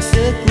sequência.